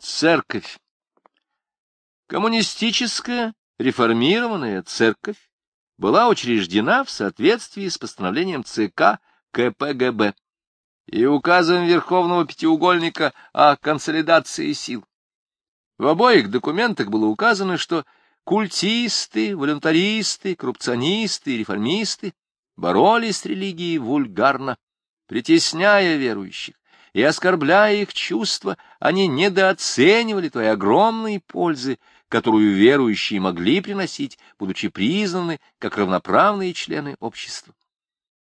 Церковь. Коммунистическая реформированная церковь была учреждена в соответствии с постановлением ЦК КПГБ и указом Верховного Пятиугольника о консолидации сил. В обоих документах было указано, что культисты, волюнтаристы, коррупционисты и реформисты боролись с религией вульгарно, притесняя верующих, и, оскорбляя их чувства, они недооценивали той огромной пользы, которую верующие могли приносить, будучи признаны как равноправные члены общества.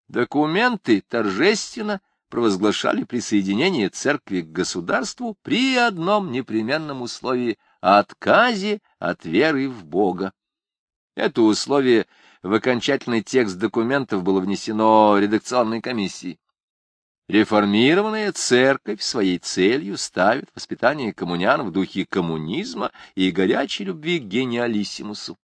Документы торжественно провозглашали присоединение церкви к государству при одном непременном условии — отказе от веры в Бога. Это условие в окончательный текст документов было внесено редакционной комиссией. Реформированная церковь своей целью ставит воспитание коммунян в духе коммунизма и горячей любви к гениалиссимусу.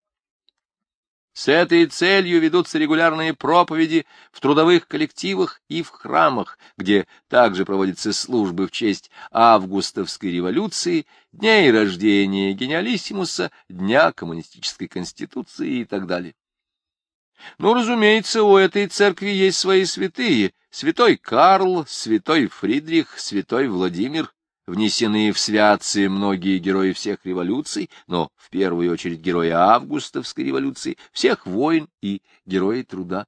С этой целью ведутся регулярные проповеди в трудовых коллективах и в храмах, где также проводятся службы в честь августовской революции, дней рождения гениалиссимуса, Дня коммунистической конституции и так далее. Ну, разумеется, у этой церкви есть свои святые. Святой Карл, святой Фридрих, святой Владимир. Внесены в святцы многие герои всех революций, но в первую очередь герои Августовской революции, всех войн и герои труда.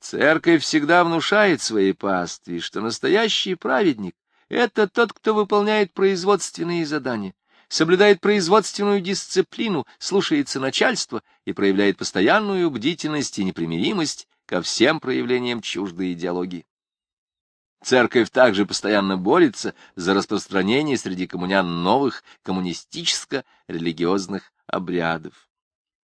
Церковь всегда внушает своей пастве, что настоящий праведник — это тот, кто выполняет производственные задания соблюдает производственную дисциплину, слушается начальства и проявляет постоянную бдительность и непримиримость ко всем проявлениям чуждой идеологии. Церковь также постоянно борется за распространение среди коммунян новых коммунистическо-религиозных обрядов.